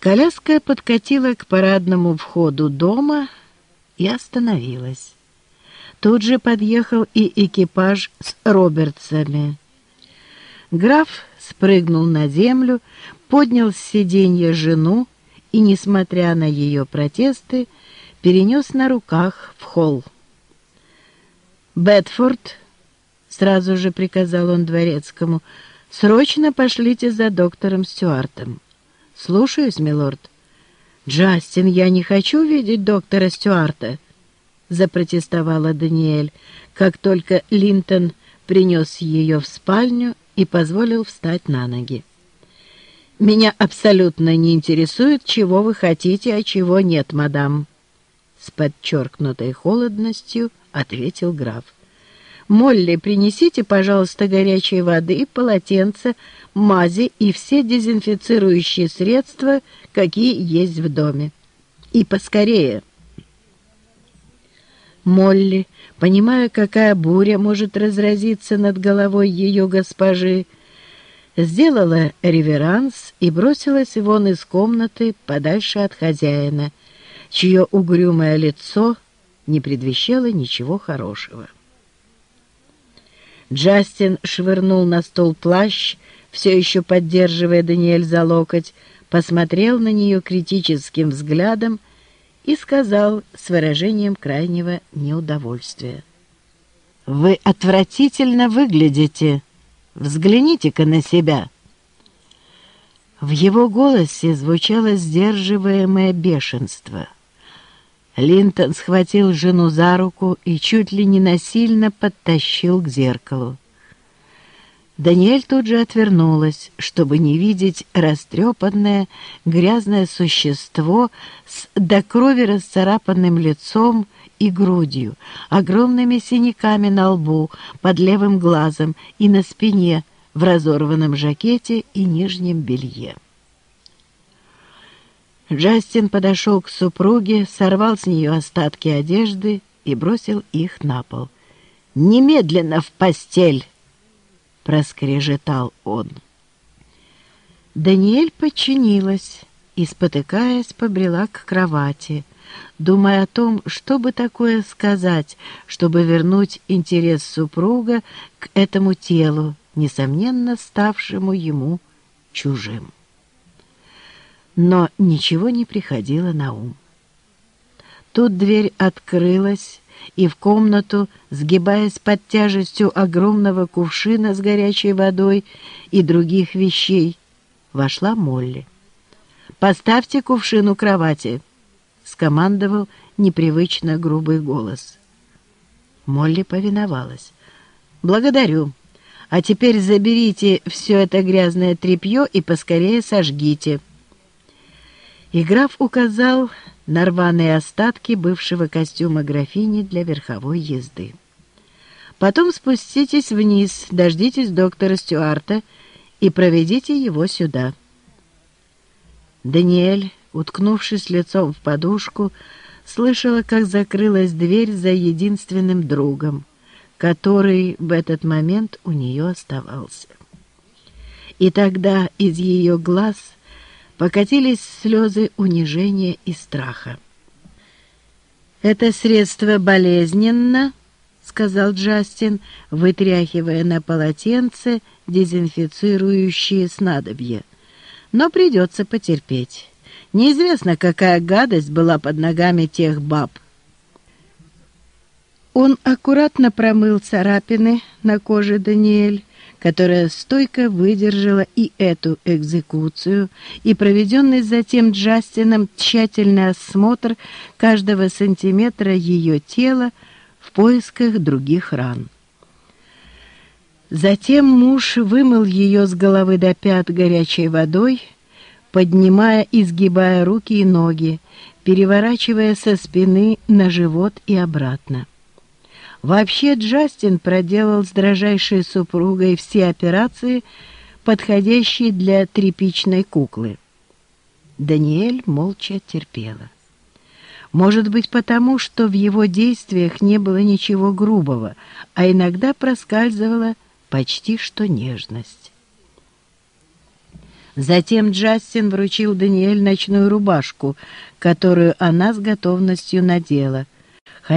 Коляска подкатила к парадному входу дома и остановилась. Тут же подъехал и экипаж с Робертсами. Граф спрыгнул на землю, поднял с сиденья жену и, несмотря на ее протесты, перенес на руках в холл. «Бетфорд», — сразу же приказал он дворецкому, — «срочно пошлите за доктором Стюартом». «Слушаюсь, милорд». «Джастин, я не хочу видеть доктора Стюарта», — запротестовала Даниэль, как только Линтон принес ее в спальню и позволил встать на ноги. «Меня абсолютно не интересует, чего вы хотите, а чего нет, мадам», — с подчеркнутой холодностью ответил граф. «Молли, принесите, пожалуйста, горячей воды, полотенце, мази и все дезинфицирующие средства, какие есть в доме. И поскорее!» Молли, понимая, какая буря может разразиться над головой ее госпожи, сделала реверанс и бросилась вон из комнаты подальше от хозяина, чье угрюмое лицо не предвещало ничего хорошего. Джастин швырнул на стол плащ, все еще поддерживая Даниэль за локоть, посмотрел на нее критическим взглядом и сказал с выражением крайнего неудовольствия. «Вы отвратительно выглядите. Взгляните-ка на себя». В его голосе звучало сдерживаемое бешенство — Линтон схватил жену за руку и чуть ли не насильно подтащил к зеркалу. Даниэль тут же отвернулась, чтобы не видеть растрепанное, грязное существо с до крови расцарапанным лицом и грудью, огромными синяками на лбу, под левым глазом и на спине, в разорванном жакете и нижнем белье. Джастин подошел к супруге, сорвал с нее остатки одежды и бросил их на пол. «Немедленно в постель!» — проскрежетал он. Даниэль подчинилась и, спотыкаясь, побрела к кровати, думая о том, что бы такое сказать, чтобы вернуть интерес супруга к этому телу, несомненно ставшему ему чужим но ничего не приходило на ум. Тут дверь открылась, и в комнату, сгибаясь под тяжестью огромного кувшина с горячей водой и других вещей, вошла Молли. «Поставьте кувшин у кровати», — скомандовал непривычно грубый голос. Молли повиновалась. «Благодарю. А теперь заберите все это грязное тряпье и поскорее сожгите». И граф указал на рваные остатки бывшего костюма графини для верховой езды. Потом спуститесь вниз, дождитесь доктора Стюарта и проведите его сюда. Даниэль, уткнувшись лицом в подушку, слышала, как закрылась дверь за единственным другом, который в этот момент у нее оставался. И тогда из ее глаз — покатились слезы унижения и страха. «Это средство болезненно», — сказал Джастин, вытряхивая на полотенце дезинфицирующие снадобья. «Но придется потерпеть. Неизвестно, какая гадость была под ногами тех баб». Он аккуратно промыл царапины на коже Даниэль, которая стойко выдержала и эту экзекуцию, и проведенный затем Джастином тщательный осмотр каждого сантиметра ее тела в поисках других ран. Затем муж вымыл ее с головы до пят горячей водой, поднимая и сгибая руки и ноги, переворачивая со спины на живот и обратно. Вообще Джастин проделал с дрожайшей супругой все операции, подходящие для тряпичной куклы. Даниэль молча терпела. Может быть, потому, что в его действиях не было ничего грубого, а иногда проскальзывала почти что нежность. Затем Джастин вручил Даниэль ночную рубашку, которую она с готовностью надела.